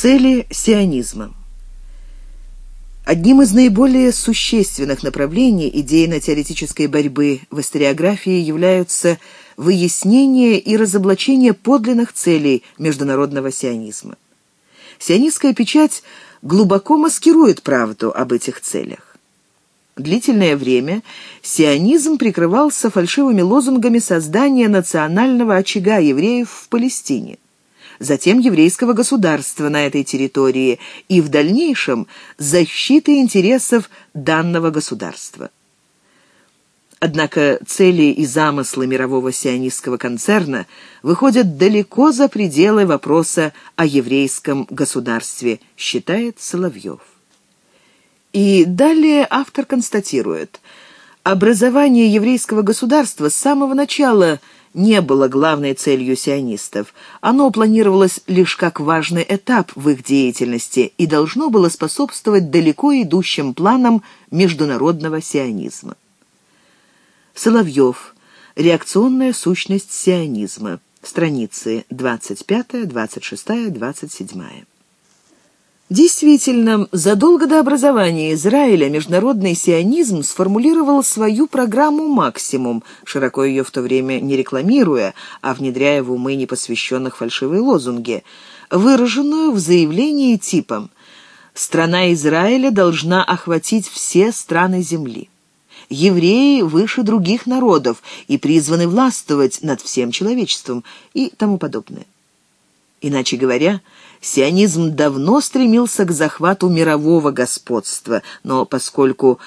Цели сионизма Одним из наиболее существенных направлений идейно-теоретической борьбы в историографии являются выяснение и разоблачение подлинных целей международного сионизма. Сионистская печать глубоко маскирует правду об этих целях. Длительное время сионизм прикрывался фальшивыми лозунгами создания национального очага евреев в Палестине затем еврейского государства на этой территории и в дальнейшем защиты интересов данного государства. Однако цели и замыслы мирового сионистского концерна выходят далеко за пределы вопроса о еврейском государстве, считает Соловьев. И далее автор констатирует, образование еврейского государства с самого начала – не было главной целью сионистов. Оно планировалось лишь как важный этап в их деятельности и должно было способствовать далеко идущим планам международного сионизма. Соловьев. Реакционная сущность сионизма. Страницы 25, 26, 27. Действительно, задолго до образования Израиля международный сионизм сформулировал свою программу «Максимум», широко ее в то время не рекламируя, а внедряя в умы непосвященных фальшивые лозунги, выраженную в заявлении типом «Страна Израиля должна охватить все страны земли». Евреи выше других народов и призваны властвовать над всем человечеством и тому подобное. Иначе говоря, сионизм давно стремился к захвату мирового господства, но поскольку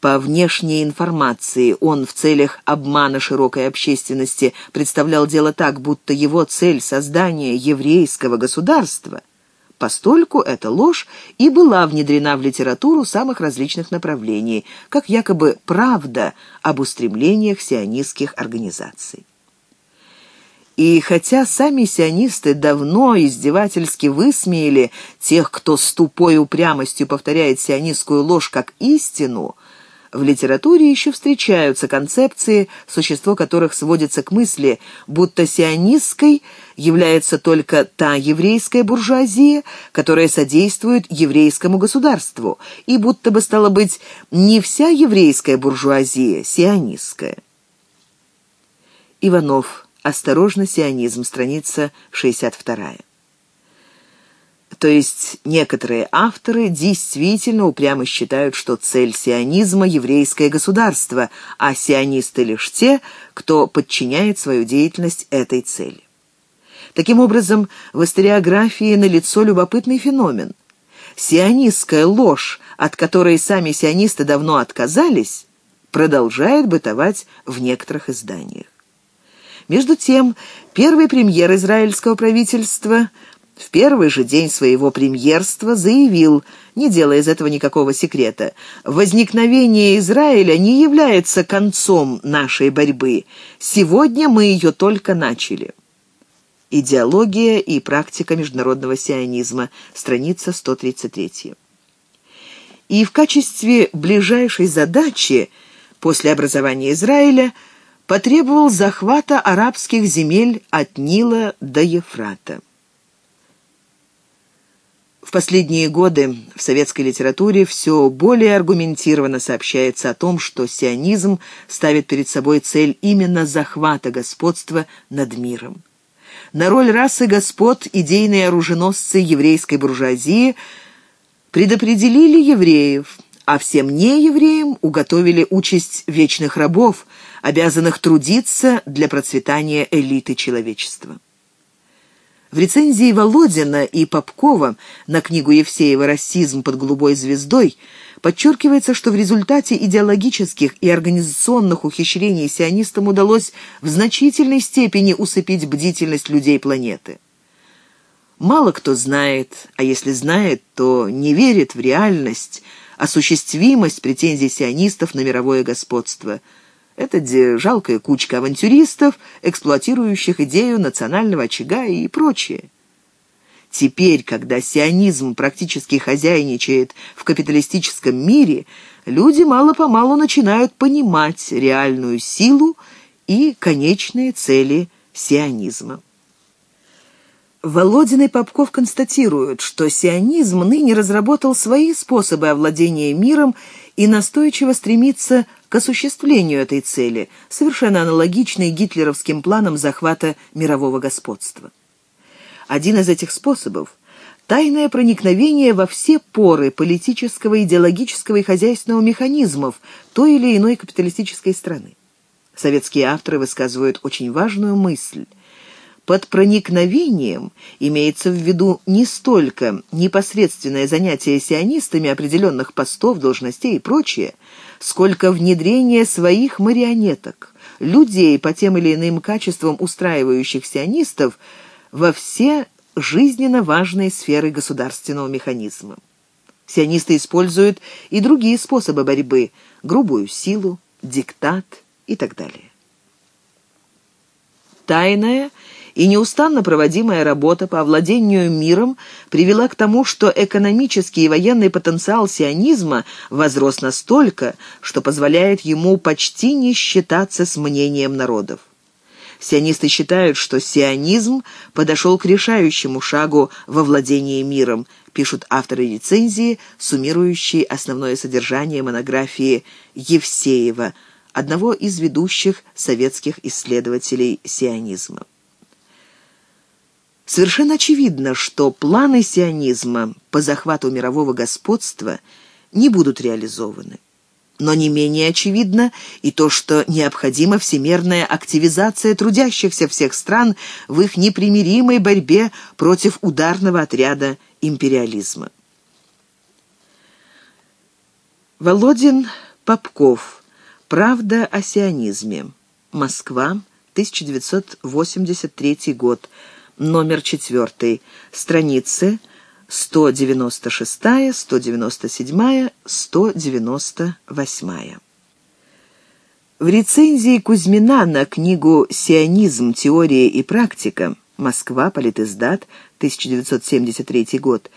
по внешней информации он в целях обмана широкой общественности представлял дело так, будто его цель — создание еврейского государства, постольку эта ложь и была внедрена в литературу самых различных направлений, как якобы правда об устремлениях сионистских организаций. И хотя сами сионисты давно издевательски высмеяли тех, кто с тупой упрямостью повторяет сионистскую ложь как истину, в литературе еще встречаются концепции, существо которых сводится к мысли, будто сионистской является только та еврейская буржуазия, которая содействует еврейскому государству, и будто бы, стало быть, не вся еврейская буржуазия сионистская. Иванов «Осторожно, сионизм», страница 62. То есть некоторые авторы действительно упрямо считают, что цель сионизма – еврейское государство, а сионисты лишь те, кто подчиняет свою деятельность этой цели. Таким образом, в историографии налицо любопытный феномен. Сионистская ложь, от которой сами сионисты давно отказались, продолжает бытовать в некоторых изданиях. Между тем, первый премьер израильского правительства в первый же день своего премьерства заявил, не делая из этого никакого секрета, «Возникновение Израиля не является концом нашей борьбы. Сегодня мы ее только начали». Идеология и практика международного сионизма, страница 133. И в качестве ближайшей задачи после образования Израиля – потребовал захвата арабских земель от Нила до Ефрата. В последние годы в советской литературе все более аргументированно сообщается о том, что сионизм ставит перед собой цель именно захвата господства над миром. На роль расы господ идейные оруженосцы еврейской буржуазии предопределили евреев, а всем неевреям уготовили участь вечных рабов – обязанных трудиться для процветания элиты человечества. В рецензии Володина и Попкова на книгу Евсеева «Расизм под голубой звездой» подчеркивается, что в результате идеологических и организационных ухищрений сионистам удалось в значительной степени усыпить бдительность людей планеты. Мало кто знает, а если знает, то не верит в реальность, осуществимость претензий сионистов на мировое господство – это жалкая кучка авантюристов, эксплуатирующих идею национального очага и прочее. Теперь, когда сионизм практически хозяйничает в капиталистическом мире, люди мало-помалу начинают понимать реальную силу и конечные цели сионизма. Володин и Попков констатируют, что сионизм ныне разработал свои способы овладения миром и настойчиво стремится к осуществлению этой цели, совершенно аналогичной гитлеровским планам захвата мирового господства. Один из этих способов – тайное проникновение во все поры политического, идеологического и хозяйственного механизмов той или иной капиталистической страны. Советские авторы высказывают очень важную мысль – под проникновением имеется в виду не столько непосредственное занятие сионистами определенных постов, должностей и прочее, сколько внедрение своих марионеток, людей по тем или иным качествам устраивающих сионистов во все жизненно важные сферы государственного механизма. Сионисты используют и другие способы борьбы – грубую силу, диктат и так далее. Тайная – и неустанно проводимая работа по овладению миром привела к тому, что экономический и военный потенциал сионизма возрос настолько, что позволяет ему почти не считаться с мнением народов. Сионисты считают, что сионизм подошел к решающему шагу во владении миром, пишут авторы рецензии, суммирующие основное содержание монографии Евсеева, одного из ведущих советских исследователей сионизма. Совершенно очевидно, что планы сионизма по захвату мирового господства не будут реализованы. Но не менее очевидно и то, что необходима всемирная активизация трудящихся всех стран в их непримиримой борьбе против ударного отряда империализма. Володин Попков. Правда о сионизме. Москва, 1983 год номер 4, страницы 196, 197, 198. В рецензии Кузьмина на книгу «Сионизм. Теория и практика. Москва. Политиздат. 1973 год»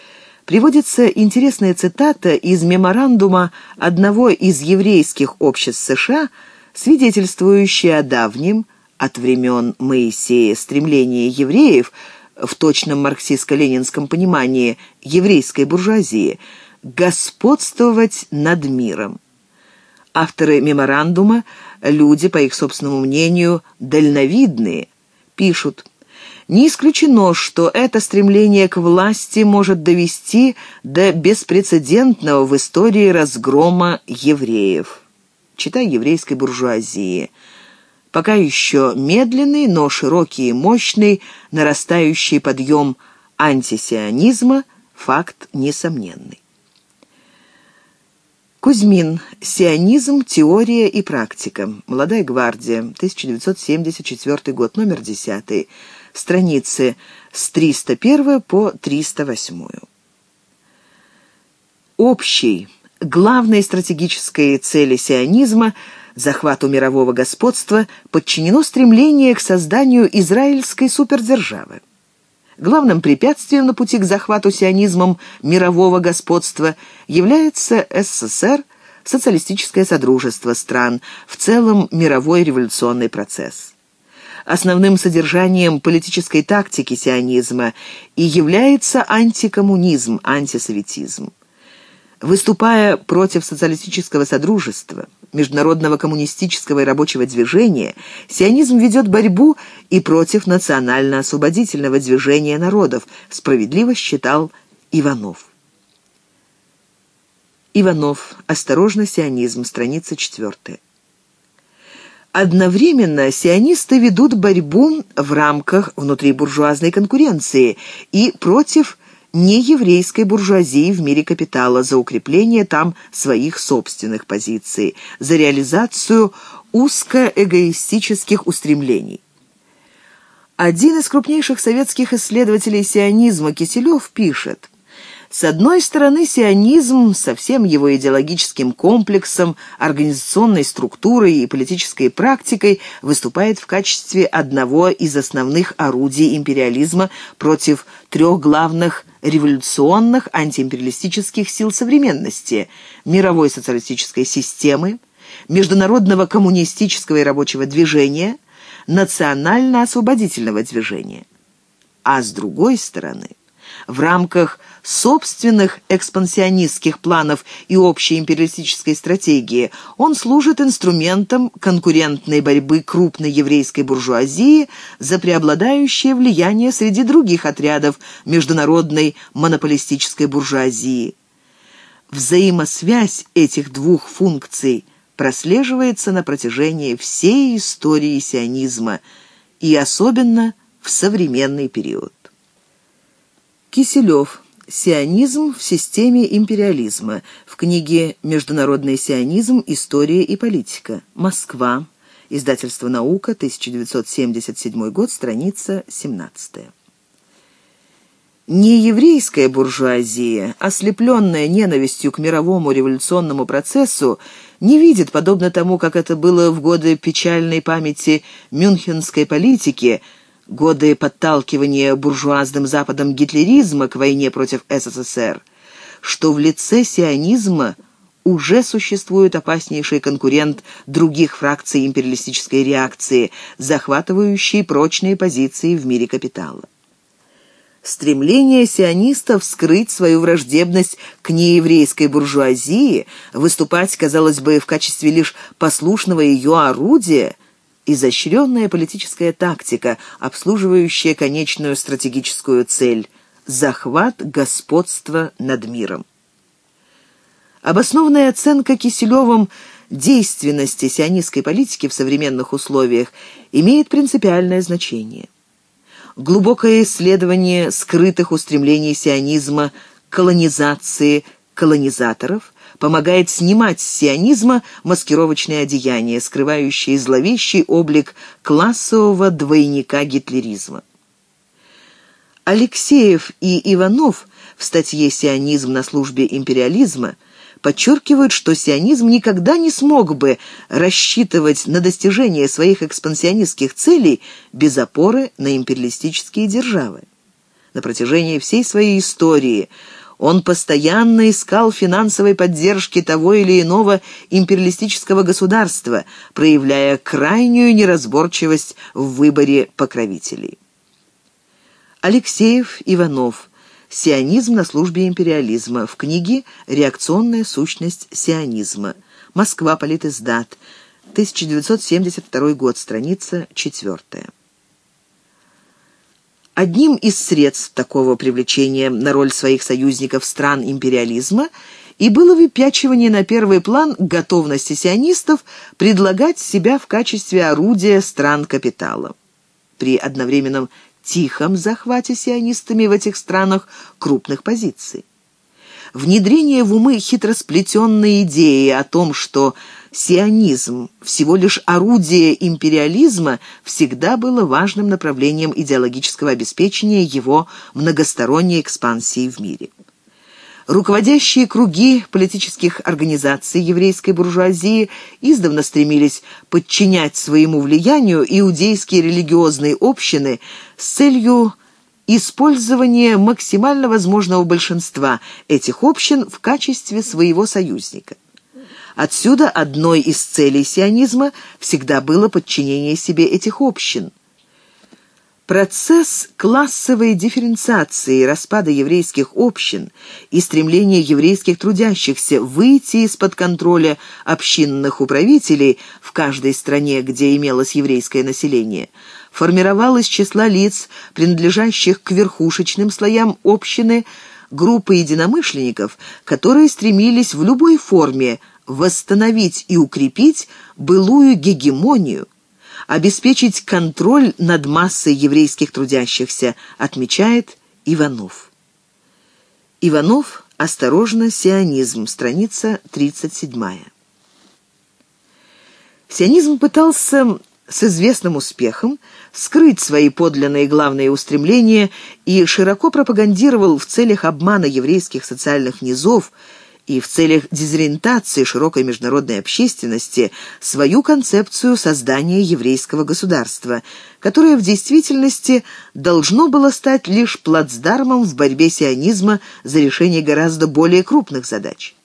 приводится интересная цитата из меморандума одного из еврейских обществ США, свидетельствующая о давнем, от времен Моисея стремление евреев в точном марксистско-ленинском понимании еврейской буржуазии господствовать над миром. Авторы меморандума – люди, по их собственному мнению, дальновидные, пишут «Не исключено, что это стремление к власти может довести до беспрецедентного в истории разгрома евреев». Читай еврейской буржуазии – Пока еще медленный, но широкий и мощный, нарастающий подъем антисионизма – факт несомненный. Кузьмин. Сионизм. Теория и практика. Молодая гвардия. 1974 год. Номер 10. Страницы с 301 по 308. Общей, главной стратегической цели сионизма – захвату мирового господства подчинено стремление к созданию израильской супердержавы. Главным препятствием на пути к захвату сионизмом мирового господства является СССР, социалистическое содружество стран, в целом мировой революционный процесс. Основным содержанием политической тактики сионизма и является антикоммунизм, антисоветизм. Выступая против социалистического содружества, международного коммунистического и рабочего движения, сионизм ведет борьбу и против национально-освободительного движения народов, справедливо считал Иванов. Иванов. Осторожно, сионизм. Страница 4. Одновременно сионисты ведут борьбу в рамках внутрибуржуазной конкуренции и против нееврейской буржуазии в мире капитала за укрепление там своих собственных позиций, за реализацию узкоэгоистических устремлений. Один из крупнейших советских исследователей сионизма Киселев пишет – с одной стороны, сионизм со всем его идеологическим комплексом, организационной структурой и политической практикой выступает в качестве одного из основных орудий империализма против трех главных революционных антиимпериалистических сил современности – мировой социалистической системы, международного коммунистического и рабочего движения, национально-освободительного движения. а с другой стороны – в рамках собственных экспансионистских планов и общей империалистической стратегии он служит инструментом конкурентной борьбы крупной еврейской буржуазии за преобладающее влияние среди других отрядов международной монополистической буржуазии. Взаимосвязь этих двух функций прослеживается на протяжении всей истории сионизма и особенно в современный период. Киселев. Сионизм в системе империализма. В книге «Международный сионизм. История и политика». Москва. Издательство «Наука», 1977 год, страница 17. Нееврейская буржуазия, ослепленная ненавистью к мировому революционному процессу, не видит, подобно тому, как это было в годы печальной памяти мюнхенской политики – годы подталкивания буржуазным Западом гитлеризма к войне против СССР, что в лице сионизма уже существует опаснейший конкурент других фракций империалистической реакции, захватывающий прочные позиции в мире капитала. Стремление сионистов скрыть свою враждебность к нееврейской буржуазии, выступать, казалось бы, в качестве лишь послушного ее орудия – изощренная политическая тактика, обслуживающая конечную стратегическую цель – захват господства над миром. Обоснованная оценка Киселевым действенности сионистской политики в современных условиях имеет принципиальное значение. Глубокое исследование скрытых устремлений сионизма, колонизации, колонизаторов помогает снимать с сионизма маскировочные одеяния, скрывающие зловещий облик классового двойника гитлеризма. Алексеев и Иванов в статье «Сионизм на службе империализма» подчеркивают, что сионизм никогда не смог бы рассчитывать на достижение своих экспансионистских целей без опоры на империалистические державы. На протяжении всей своей истории – он постоянно искал финансовой поддержки того или иного империалистического государства, проявляя крайнюю неразборчивость в выборе покровителей. Алексеев Иванов. Сионизм на службе империализма. В книге «Реакционная сущность сионизма». Москва. Политиздат. 1972 год. Страница 4. Одним из средств такого привлечения на роль своих союзников стран империализма и было выпячивание на первый план готовности сионистов предлагать себя в качестве орудия стран капитала. При одновременном тихом захвате сионистами в этих странах крупных позиций. Внедрение в умы хитросплетенной идеи о том, что сионизм, всего лишь орудие империализма, всегда было важным направлением идеологического обеспечения его многосторонней экспансии в мире. Руководящие круги политических организаций еврейской буржуазии издавна стремились подчинять своему влиянию иудейские религиозные общины с целью использования максимально возможного большинства этих общин в качестве своего союзника. Отсюда одной из целей сионизма всегда было подчинение себе этих общин. Процесс классовой дифференциации распада еврейских общин и стремление еврейских трудящихся выйти из-под контроля общинных управителей в каждой стране, где имелось еврейское население, формировал из числа лиц, принадлежащих к верхушечным слоям общины, группы единомышленников, которые стремились в любой форме – восстановить и укрепить былую гегемонию, обеспечить контроль над массой еврейских трудящихся, отмечает Иванов. Иванов «Осторожно, сионизм», страница 37. Сионизм пытался с известным успехом скрыть свои подлинные главные устремления и широко пропагандировал в целях обмана еврейских социальных низов и в целях дезориентации широкой международной общественности свою концепцию создания еврейского государства, которое в действительности должно было стать лишь плацдармом в борьбе сионизма за решение гораздо более крупных задач.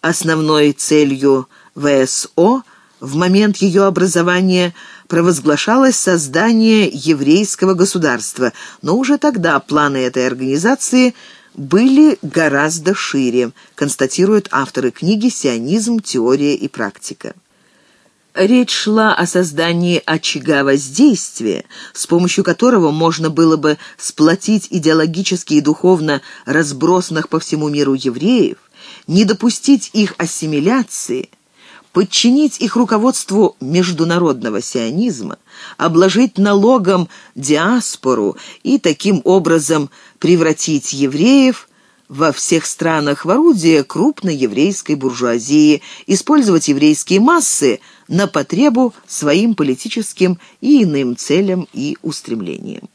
Основной целью ВСО в момент ее образования провозглашалось создание еврейского государства, но уже тогда планы этой организации были гораздо шире, констатируют авторы книги «Сионизм. Теория и практика». Речь шла о создании очага воздействия, с помощью которого можно было бы сплотить идеологически и духовно разбросанных по всему миру евреев, не допустить их ассимиляции, подчинить их руководству международного сионизма, обложить налогом диаспору и таким образом превратить евреев во всех странах в орудие крупной еврейской буржуазии, использовать еврейские массы – на потребу своим политическим и иным целям и устремлениям.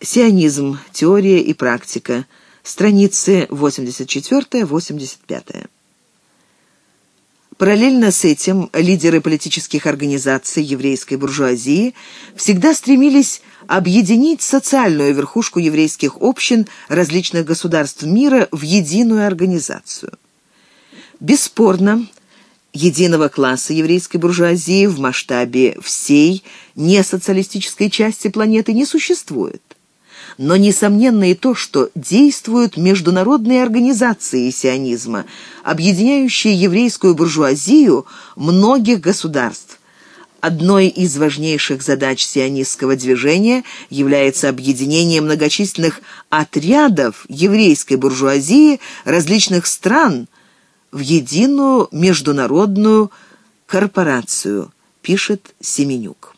Сионизм. Теория и практика. Страницы 84-85. Параллельно с этим лидеры политических организаций еврейской буржуазии всегда стремились объединить социальную верхушку еврейских общин различных государств мира в единую организацию. Бесспорно, единого класса еврейской буржуазии в масштабе всей несоциалистической части планеты не существует. Но несомненно и то, что действуют международные организации сионизма, объединяющие еврейскую буржуазию многих государств. Одной из важнейших задач сионистского движения является объединение многочисленных отрядов еврейской буржуазии различных стран – в единую международную корпорацию, пишет Семенюк.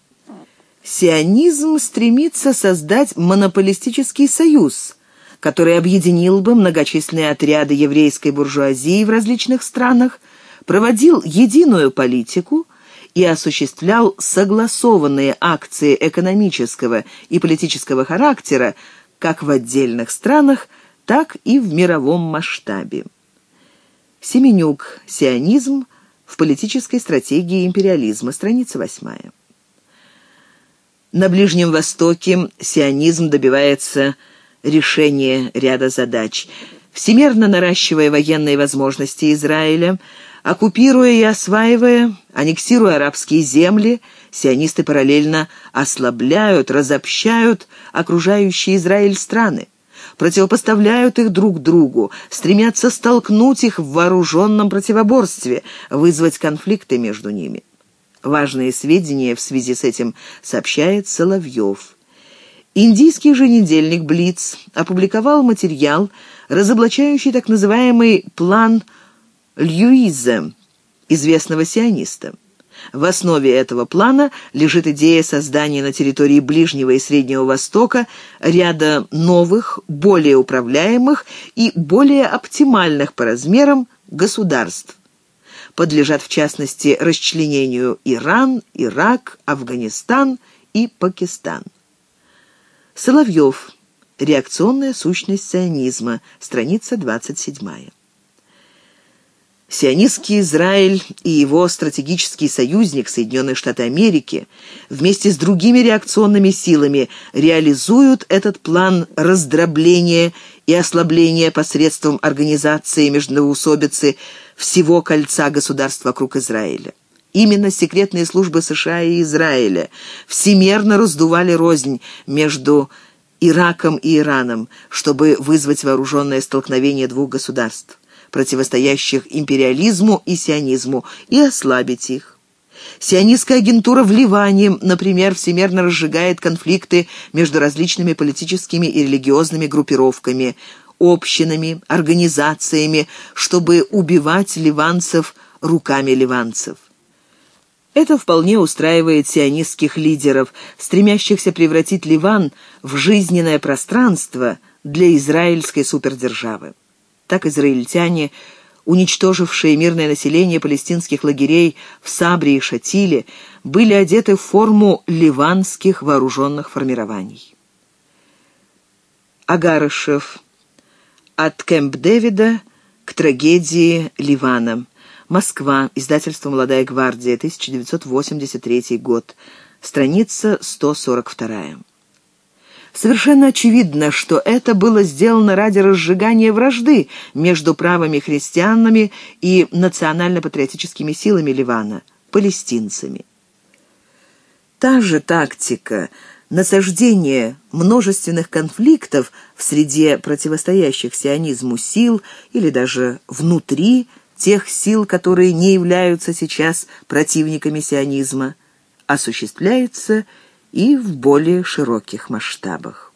Сионизм стремится создать монополистический союз, который объединил бы многочисленные отряды еврейской буржуазии в различных странах, проводил единую политику и осуществлял согласованные акции экономического и политического характера как в отдельных странах, так и в мировом масштабе. Семенюк. Сионизм в политической стратегии империализма. Страница 8. На Ближнем Востоке сионизм добивается решения ряда задач. Всемерно наращивая военные возможности Израиля, оккупируя и осваивая, аннексируя арабские земли, сионисты параллельно ослабляют, разобщают окружающие Израиль страны противопоставляют их друг другу, стремятся столкнуть их в вооруженном противоборстве, вызвать конфликты между ними. Важные сведения в связи с этим сообщает Соловьев. Индийский же недельник «Блиц» опубликовал материал, разоблачающий так называемый «план Льюиза», известного сиониста. В основе этого плана лежит идея создания на территории Ближнего и Среднего Востока ряда новых, более управляемых и более оптимальных по размерам государств. Подлежат в частности расчленению Иран, Ирак, Афганистан и Пакистан. Соловьев. Реакционная сущность сионизма. Страница 27. Сионистский Израиль и его стратегический союзник Соединенные Штаты Америки вместе с другими реакционными силами реализуют этот план раздробления и ослабления посредством организации междоусобицы всего кольца государств вокруг Израиля. Именно секретные службы США и Израиля всемерно раздували рознь между Ираком и Ираном, чтобы вызвать вооруженное столкновение двух государств противостоящих империализму и сионизму, и ослабить их. Сионистская агентура в Ливане, например, всемерно разжигает конфликты между различными политическими и религиозными группировками, общинами, организациями, чтобы убивать ливанцев руками ливанцев. Это вполне устраивает сионистских лидеров, стремящихся превратить Ливан в жизненное пространство для израильской супердержавы так израильтяне, уничтожившие мирное население палестинских лагерей в Сабре и Шатиле, были одеты в форму ливанских вооруженных формирований. Агарышев. От Кэмп Дэвида к трагедии Ливана. Москва. Издательство «Молодая гвардия», 1983 год. Страница 142. Совершенно очевидно, что это было сделано ради разжигания вражды между правыми христианами и национально-патриотическими силами Ливана, палестинцами. Та же тактика насаждение множественных конфликтов в среде противостоящих сионизму сил или даже внутри тех сил, которые не являются сейчас противниками сионизма, осуществляется и в более широких масштабах.